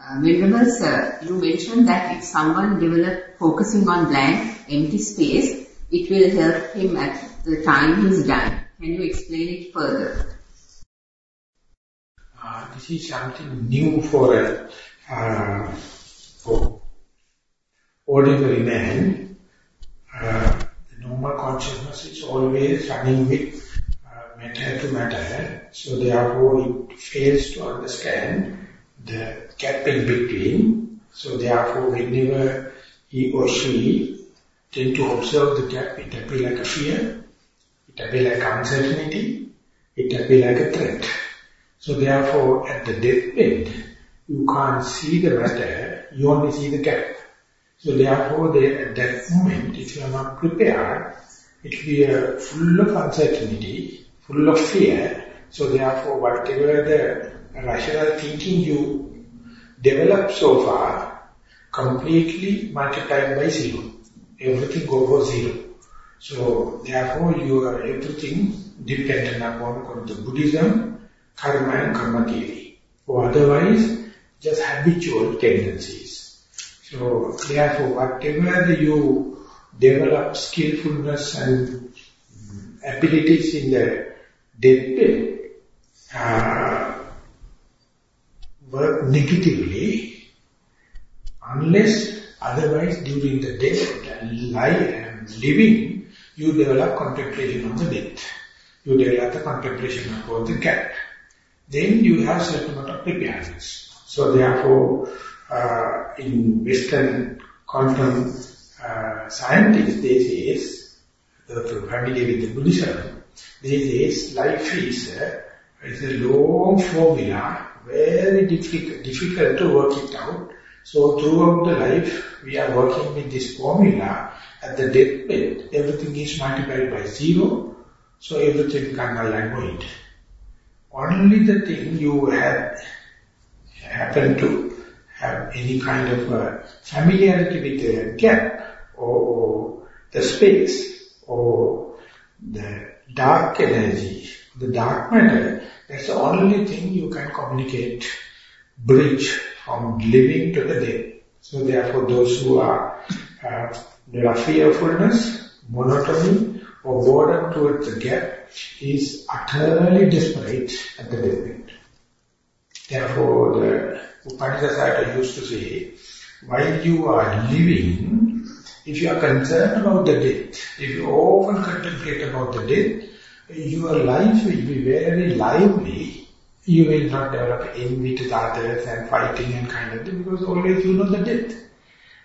Uh, Venerable sir, you mentioned that if someone develop focusing on blank, empty space, it will help him at the time he's done. Can you explain it further? Uh, this is something new for a uh, for ordinary man. Uh, the normal consciousness is always running with uh, matter to matter, so therefore it fails to understand the gap in between. So therefore whenever he or she tend to observe the gap, it appears like a fear, it appears like uncertainty, it appears like a threat. So therefore at the deathbed, you can't see the matter, you only see the gap. So therefore at that moment, if you are not prepared, it will be a full of uncertainty, full of fear. So therefore whatever the rational thinking you developed so far, completely multiplied by zero. Everything go for zero. So therefore you are everything dependent upon the Buddhism, karma and karma theory. Or otherwise, just habitual tendencies. So therefore whatever you develop skillfulness and abilities in the deathbed, uh, work negatively unless otherwise during the day death and living you develop contemplation of the death. You develop the contemplation about the cat. Then you have certain amount of preparedness. So therefore, uh, in Western quantum uh, scientists, they say, the familiar with the Buddhism, they say life is, uh, is a long formula, very difficult, difficult to work it out. So throughout the life, we are working with this formula. At the deathbed, everything is multiplied by zero, so everything can null and void. Only the thing you have happen to have any kind of uh, familiarity with the gap or the space or the dark energy, the dark matter, that's the only thing you can communicate, bridge from living to the dead. So therefore those who are, uh, are fearfulness, monotony or boredom towards the gap is utterly desperate at the deathbed. Therefore the Upanishad used to say, while you are living, if you are concerned about the death, if you often contemplate about the death, your life will be very lively. You will not develop envy to the others and fighting and kind of thing because always you know the death.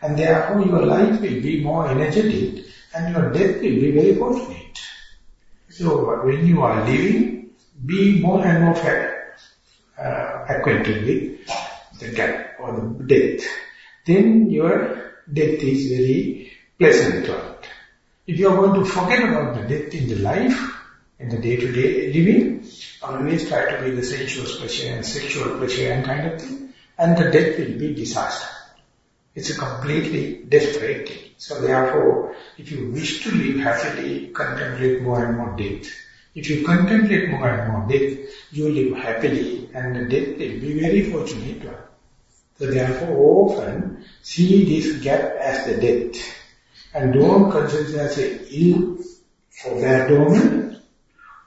And therefore your life will be more energetic and your death will be very fortunate. So when you are living, be more and more fair, uh, acquainted with the gap or the death. Then your death is very pleasant to If you are going to forget about the death in the life, in the day-to-day -day living, always try to be the sensuous pleasure and sexual pleasure and kind of thing, and the death will be disaster. It's a completely desperate thing. So therefore, if you wish to live happily, contemplate more and more death. If you contemplate more and more death, you live happily and the death will be very fortunate one. So therefore, often see this gap as the death. And don't consider as a ill or bad omen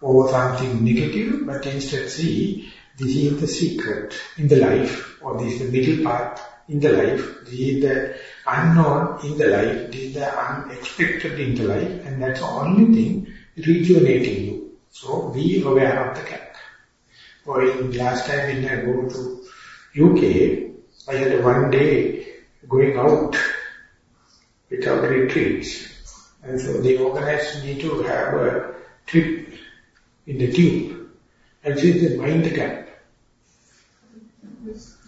or something negative, but instead see this is the secret in the life, or this is the middle path in the life, this is the unknown in the life, this is the unexpected in the life, and that's the only thing rejuvenating you. So be aware of the gap. Or in last time when I go to UK, I had one day going out without retreats. And so they organized me to have a trip in the tube. And this is the mind gap.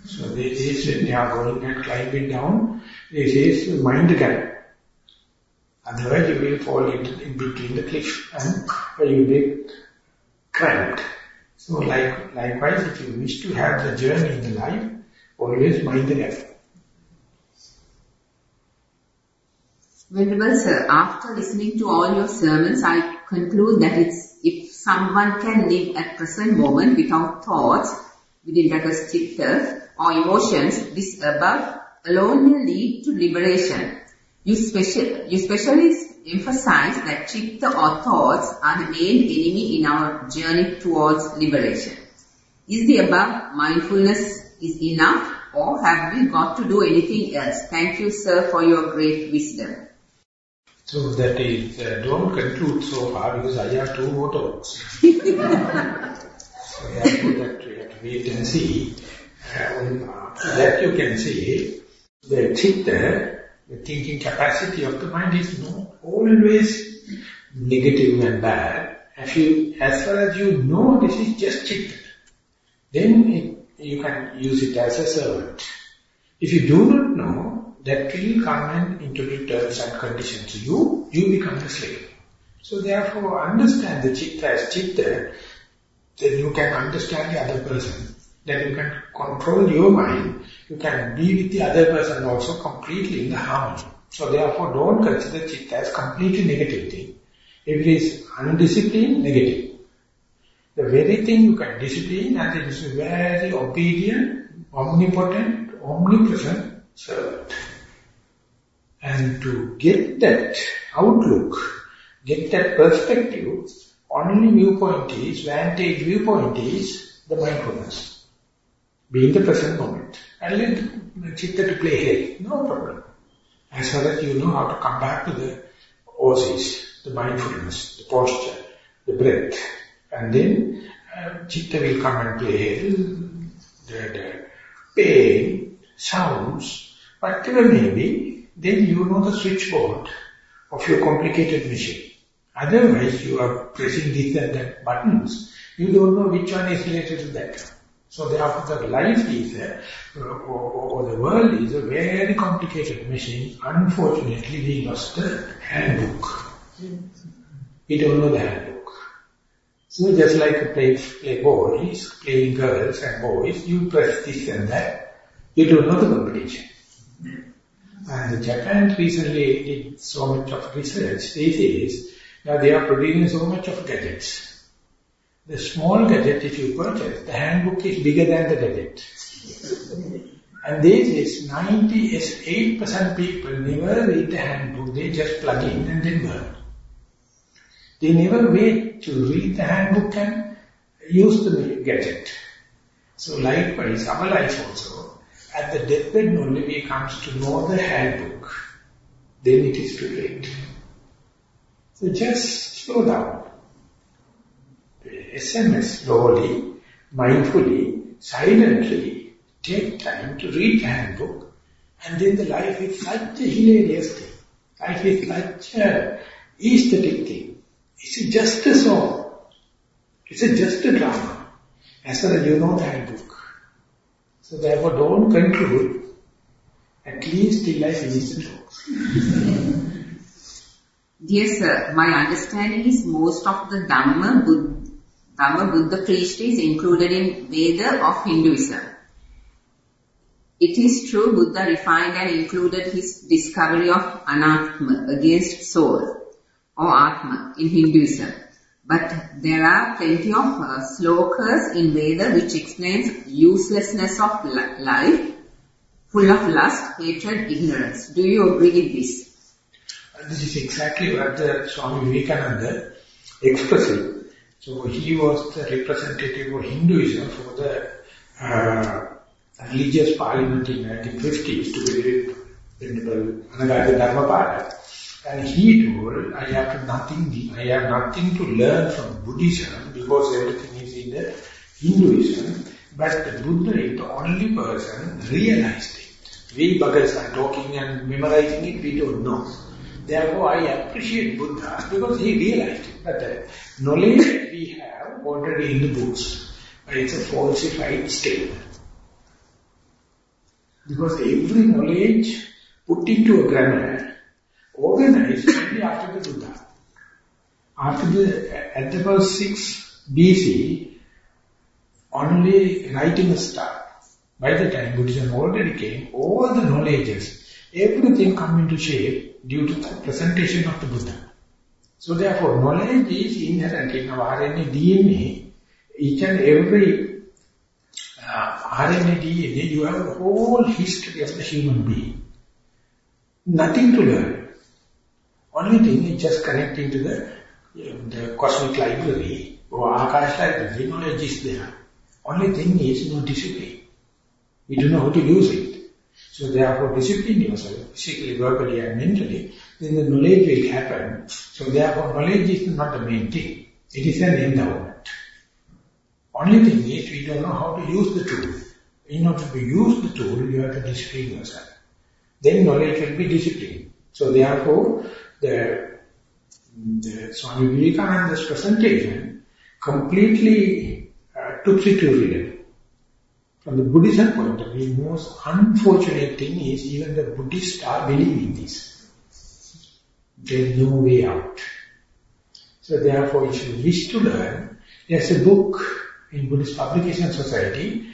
So is when they are going and climbing down, this is mind the gap. Otherwise you will fall into, in between the cliff and you will be cramped. So like, likewise, if you wish to have the journey in the life, always mind the gap. Venerable sir, after listening to all your sermons, I conclude that it's someone can live at present moment without thoughts within that or emotions, this above alone will lead to liberation. You, special, you specially emphasize that chitta or thoughts are the main enemy in our journey towards liberation. Is the above mindfulness is enough or have we got to do anything else? Thank you sir for your great wisdom. So that is, uh, don't conclude so far because I have two more talks. so therefore that we have to wait and see. Uh, that you can see, the chitta, the thinking capacity of the mind is not always negative and bad. As, you, as far as you know this is just chitta, then it, you can use it as a servant. If you do not know, that will come and introduce terms and conditions to you, you become the slave. So therefore, understand the chitta as chitta, then you can understand the other person. Then you can control your mind. You can be with the other person also completely in the harmony. So therefore, don't consider chitta as completely negative thing. If it is undisciplined, negative. The very thing you can discipline and it is very obedient, omnipotent, omnipresent servant. And to get that outlook, get that perspective, only viewpoint is, vantage viewpoint is the mindfulness. Be in the present moment. And let chitta to play here, no problem. As far as you know how to come back to the oasis, the mindfulness, the posture, the breath. And then uh, chitta will come and play here. the, the pain, sounds, whatever may be, then you know the switchboard of your complicated machine. Otherwise, you are pressing this and that buttons. You don't know which one is related to that. So therefore, the life is, a, uh, or, or, the world is a very complicated machine. Unfortunately, we lost the handbook. We don't know the handbook. So just like a play, play boys, playing girls and boys, you press this and that. You don't know the competition. And Japan recently did so much of research. They say that they are producing so much of gadgets. The small gadget, if you purchase, the handbook is bigger than the gadget. and they say 98% people never read the handbook, they just plug in and then burn. They never wait to read the handbook and use the gadget. So likewise, our life also, at the deathbed only we comes to know the handbook. Then it is too late. So just slow down. SMS slowly, mindfully, silently, take time to read the handbook and then the life is such a hilarious thing. Life is such a aesthetic thing. It's just a song. It's just a drama. As far as you know the handbook. So therefore don't conclude, at least till I finish the. Dear sir, my understanding is most of the Dhamma, Buddha, Dhamma Buddha preached is included in Veda of Hinduism. It is true Buddha refined and included his discovery of anatma against soul or atma in Hinduism. But there are plenty of uh, slokas in Veda which explains uselessness of life, full of lust, hatred, ignorance. Do you agree with this? This is exactly what the Swami Vivekananda expressed. So he was the representative of Hinduism for the uh, religious parliament in 1950s to be Venerable Anagarika Dharmapala. And he told, I have nothing, I have nothing to learn from Buddhism because everything is in the Hinduism. But the Buddha is the only person realized it. We buggers are talking and memorizing it, we don't know. Therefore, I appreciate Buddha because he realized it. But the knowledge we have already in the books, it's a falsified statement. Because every knowledge put into a grammar organized only after the Buddha. After the, at about 6 BC, only writing started. By the time Buddhism already came, all the knowledges, everything come into shape due to the presentation of the Buddha. So therefore, knowledge is inherent in our RNA DNA. Each and every uh, RNA, DNA, you have a whole history of the human being. Nothing to learn. Only thing is just connecting to the, the cosmic library or Akash library, knowledge is there. Only thing is no discipline. We don't know how to use it. So therefore discipline yourself, physically, verbally and mentally, then the knowledge will happen. So therefore knowledge is not the main thing. It is an endowment. Only thing is we don't know how to use the tool. In order to use the tool, you have to discipline yourself. Then knowledge will be disciplined. So therefore, the, the Swami Vivekananda's presentation completely uh, took it to. From the Buddhism point of view, most unfortunate thing is even the Buddhists are believing this. There is no way out. So therefore, if you wish to learn, there's a book in Buddhist Publication Society,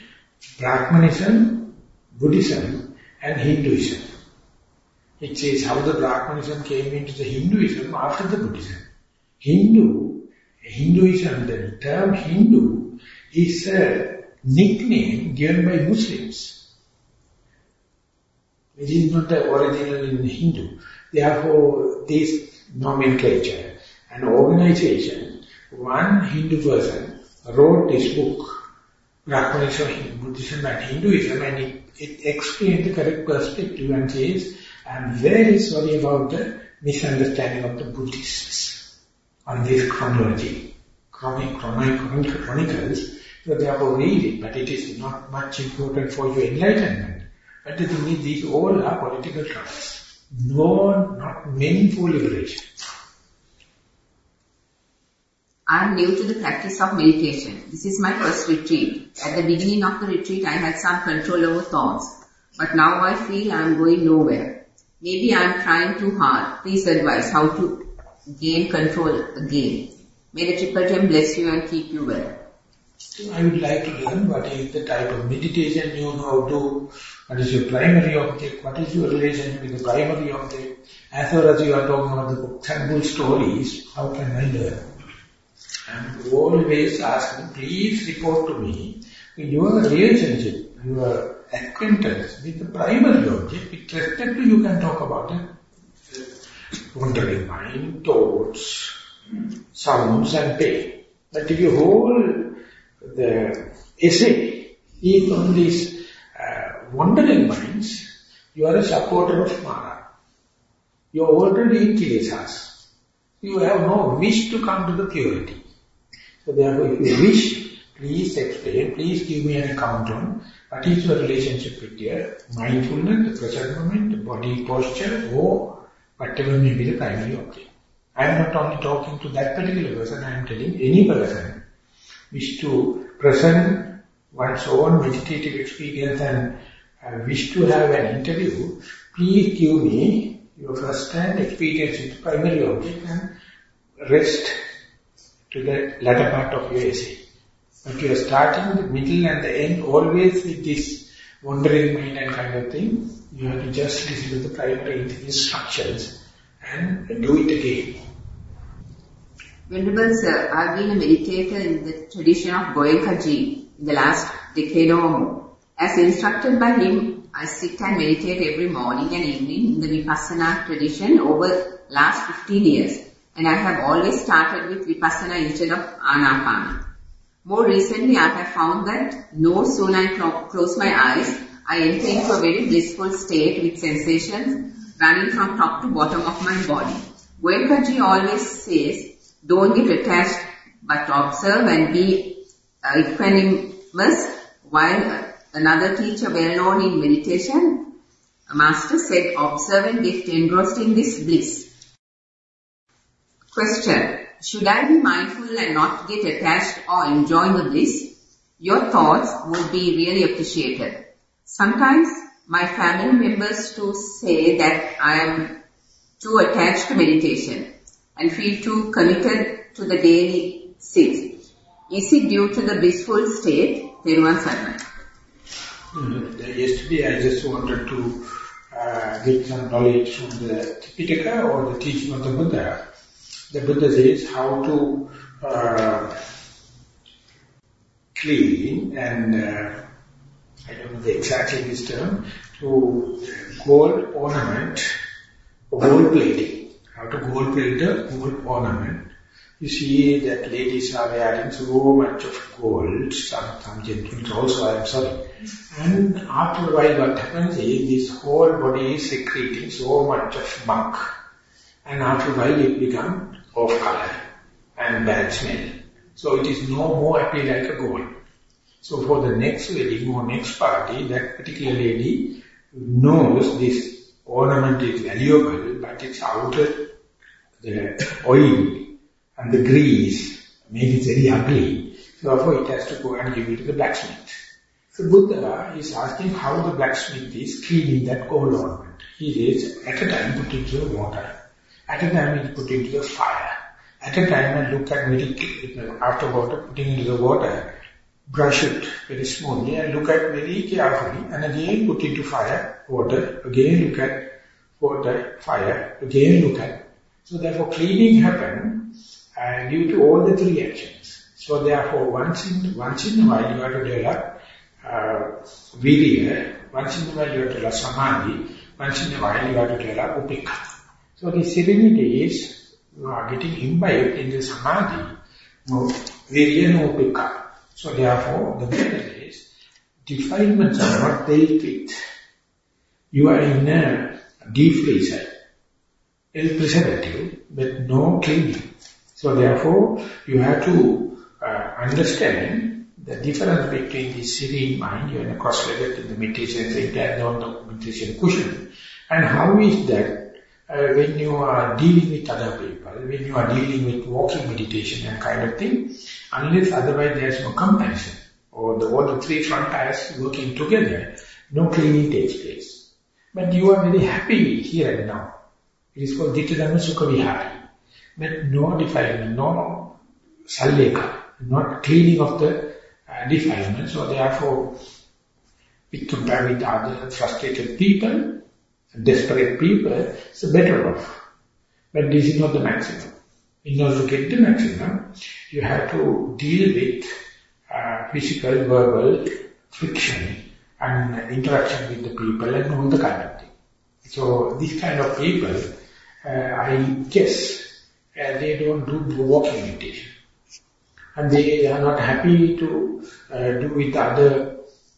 Brahmanism, Buddhism and Hinduism. It says how the Brahmanism came into the Hinduism after the Buddhism. Hindu, Hinduism, the term Hindu is a nickname given by Muslims. It is not the original in Hindu. Therefore, this nomenclature, an organization, one Hindu person wrote this book, Brahmanism, Buddhism and Hinduism, and it, it explained the correct perspective and says, I'm very sorry about the misunderstanding of the Buddhists on this chronology, chronic, chronic, chronicles, so therefore read but it is not much important for your enlightenment. But the thing is, these all are political troubles. No, not meaningful liberation. I am new to the practice of meditation. This is my first retreat. At the beginning of the retreat, I had some control over thoughts. But now I feel I am going nowhere. Maybe I am trying too hard. Please advise how to gain control again. May the Triple Gem bless you and keep you well. I would like to learn what is the type of meditation you know how to, what is your primary object, what is your relation with the primary object. As far as you are talking about the and stories, how can I learn? And always asking, please report to me your relationship, your acquaintance with the primary object, with respect to you can talk about it. Wandering mind, thoughts, sounds and pain. But if you hold the essay is on these uh, wandering minds, you are a supporter of Mara. You are already in Kilesas. You have no wish to come to the purity. So therefore, if you wish, please explain, please give me an account on what is your relationship with your mindfulness, the present moment, body posture, or whatever may be the primary object. I am not only talking to that particular person, I am telling any person wish to present one's own meditative experience and uh, wish to have an interview, please give me your first-hand experience with primary object and rest to the latter part of your essay. But you are starting the middle and the end always with this wandering mind and kind of thing. You have to just listen to the primary instructions and do it again. Venerable Sir, I've been a meditator in the tradition of Goenkaji in the last decade or more. As instructed by him, I sit and meditate every morning and evening in the Vipassana tradition over last 15 years. And I have always started with Vipassana instead of Anapana. More recently, I have found that no sooner I close my eyes, I enter into a very blissful state with sensations running from top to bottom of my body. Goenkaji always says, don't get attached, but observe and be uh, equanimous. While another teacher well known in meditation, a master said, observe and get engrossed in this bliss. Question. Should I be mindful and not get attached or enjoy the bliss? Your thoughts would be really appreciated. Sometimes my family members too say that I am too attached to meditation and feel too committed to the daily six. Is it due to the blissful state? Peruvan Sarman. Mm, yesterday I just wanted to uh, get some knowledge from the Tipitaka or the teaching of the Buddha. The Buddha says how to uh, clean and uh, I don't know the exact English term, to gold ornament, gold plating. How to gold plate the gold ornament. You see that ladies are wearing so much of gold, some, some gentlemen also, I am sorry. And after a while what happens is this whole body is secreting so much of muck. And after a while it becomes off color and bad. So it is no more appear like a gold. So for the next wedding or next party, that particular lady knows this ornament is valuable, but it's outer, the oil and the grease make it very ugly. So therefore it has to go and give it to the blacksmith. So Buddha is asking how the blacksmith is cleaning that gold ornament. He is at a time put into the water. At a time he put into the fire. At a time and look at very, after water, putting into the water, brush it very smoothly and look at very carefully and again put into fire, water, again look at water, fire, again look at. So therefore cleaning happens uh, due to all the three actions. So therefore once in, once in a while you have to develop uh, virya, once in a while you have to develop samadhi, once in a while you have to develop upekkha. So the serenity is you are getting imbibed in the samadhi, no virya, no upekkha. So therefore, the matter is, defilements are not dealt with. You are in a deep freezer, ill preservative, but no cleaning. So therefore, you have to uh, understand the difference between the serene mind, you are in a cross-legged the meditation and the meditation cushion. And how is that uh, when you are dealing with other people, when you are dealing with walking meditation and kind of thing, unless otherwise there is no comparison, or the, all the three front tires working together, no cleaning takes place. But you are very happy here and now. It is called Ditthadhamma Sukha Vihari. But no defilement, no sallekha, not cleaning of the uh, defilement. So therefore, we compare with other frustrated people, desperate people, so better off. But this is not the maximum. In order to get the maximum, you have to deal with uh, physical, verbal friction and interaction with the people and all the kind of thing. So this kind of people, uh, I guess, uh, they don't do walking meditation. And they are not happy to uh, do with other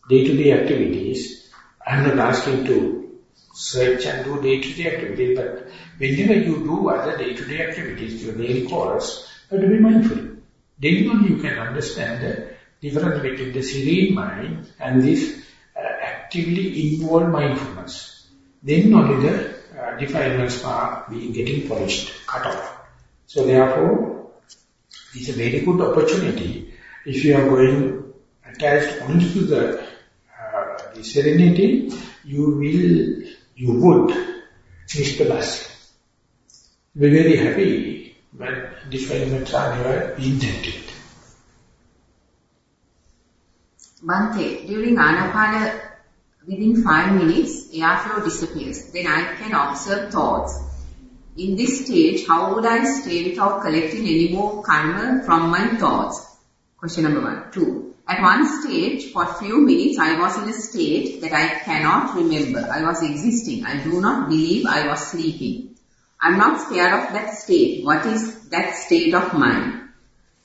day-to-day -day activities. I'm not asking to search and do day-to-day -day activities, but whenever you do other day-to-day -day activities, your daily course, you have to be mindful. Then only you can understand the difference between the serene mind and this uh, actively involved mindfulness. Then only the uh, defilements are being getting polished, cut off. So therefore, it's a very good opportunity if you are going attached only to the, uh, the serenity, you will you would miss the bus. Be very happy when defilements are never intended. Bhante, during Anapana, within five minutes, airflow disappears. Then I can observe thoughts. In this stage, how would I stay without collecting any more karma from my thoughts? Question number one. Two. At one stage, for few minutes, I was in a state that I cannot remember. I was existing. I do not believe I was sleeping. I'm not scared of that state. What is that state of mind?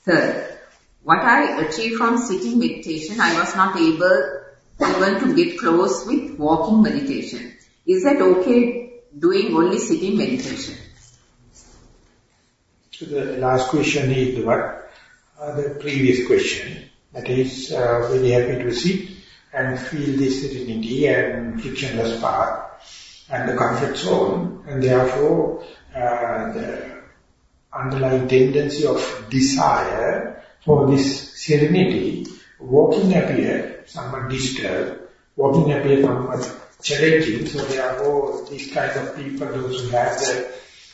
Third, what I achieved from sitting meditation, I was not able even to get close with walking meditation. Is that okay doing only sitting meditation? So the last question is what? Uh, the previous question. That is uh, very happy to sit and feel this serenity and frictionless path and the comfort zone and therefore uh, the underlying tendency of desire for this serenity, walking appear somewhat disturbed, walking appear somewhat challenging, so therefore these kind of people, those who have the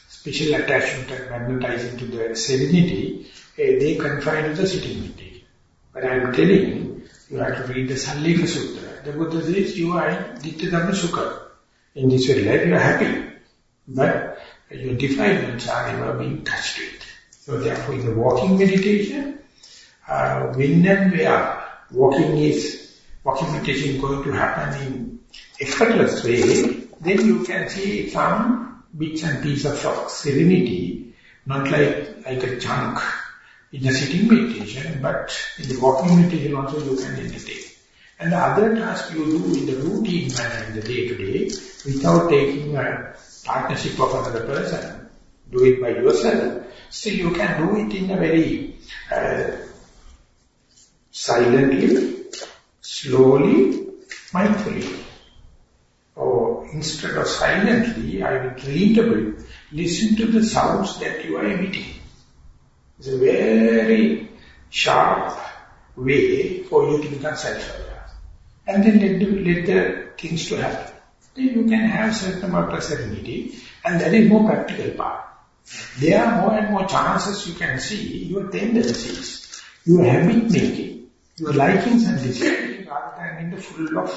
special attachment and magnetizing to the serenity, eh, they confine to the sitting. But I am telling you, you have to read the Sallekha Sutra. The Buddha says you are Dittha Dhamma Sukha. In this very life you are happy. But your defilements are never being touched with. So therefore in the walking meditation, uh, when and where walking is walking meditation is going to happen in effortless way, then you can see some bits and pieces of serenity, not like, like a chunk in the sitting meditation, but in the walking meditation also you can entertain. And the other task you do in the routine manner in the day-to-day, -day, without taking a partnership of another person, do it by yourself, still you can do it in a very uh, silently, slowly, mindfully. Or instead of silently, I will readable, listen to the sounds that you are emitting. It's a very sharp way for you to become self-aware. And then let the, let the things to happen. Then you can have certain amount of serenity and that is more practical part. There are more and more chances you can see your tendencies, your habit making, your likings and dislikings rather than in the full of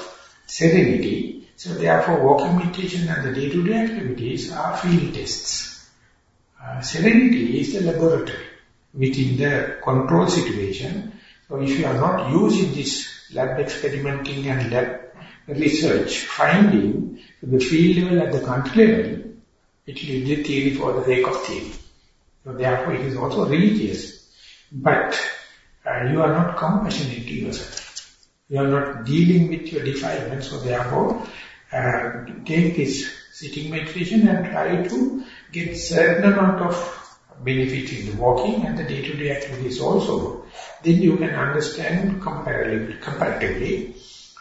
serenity. So therefore walking meditation and the day-to-day -day activities are field tests. Uh, serenity is the laboratory within the control situation. So if you are not using this lab experimenting and lab research, finding the field level at the country level, it will be the theory for the sake of theory. So therefore it is also religious. But uh, you are not compassionate to yourself. You are not dealing with your defilements. So therefore, uh, take this sitting meditation and try to get certain amount of benefit in the walking and the day-to-day -day activities also, then you can understand comparatively, comparatively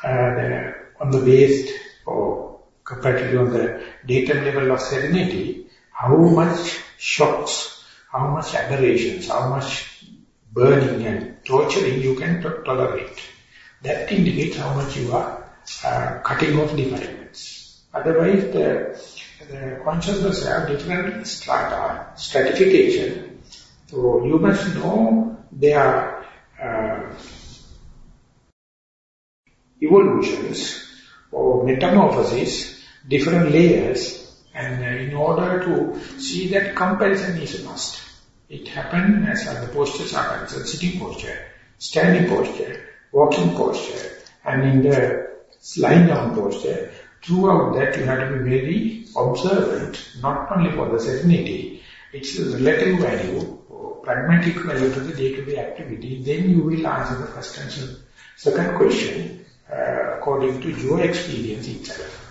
uh, on the waste or comparatively on the data level of serenity, how much shocks, how much aberrations, how much burning and torturing you can tolerate. That indicates how much you are uh, cutting off the defilements. Otherwise, the the consciousness have different strata, stratification. So you must know their uh, evolutions or metamorphosis, different layers, and uh, in order to see that comparison is a must. It happens as the postures are concerned, sitting posture, standing posture, walking posture, and in the lying down posture, throughout that you have to be very observant, not only for the serenity, it's a relative value, pragmatic value to the day-to-day -day activity, then you will answer the first and second question uh, according to your experience itself.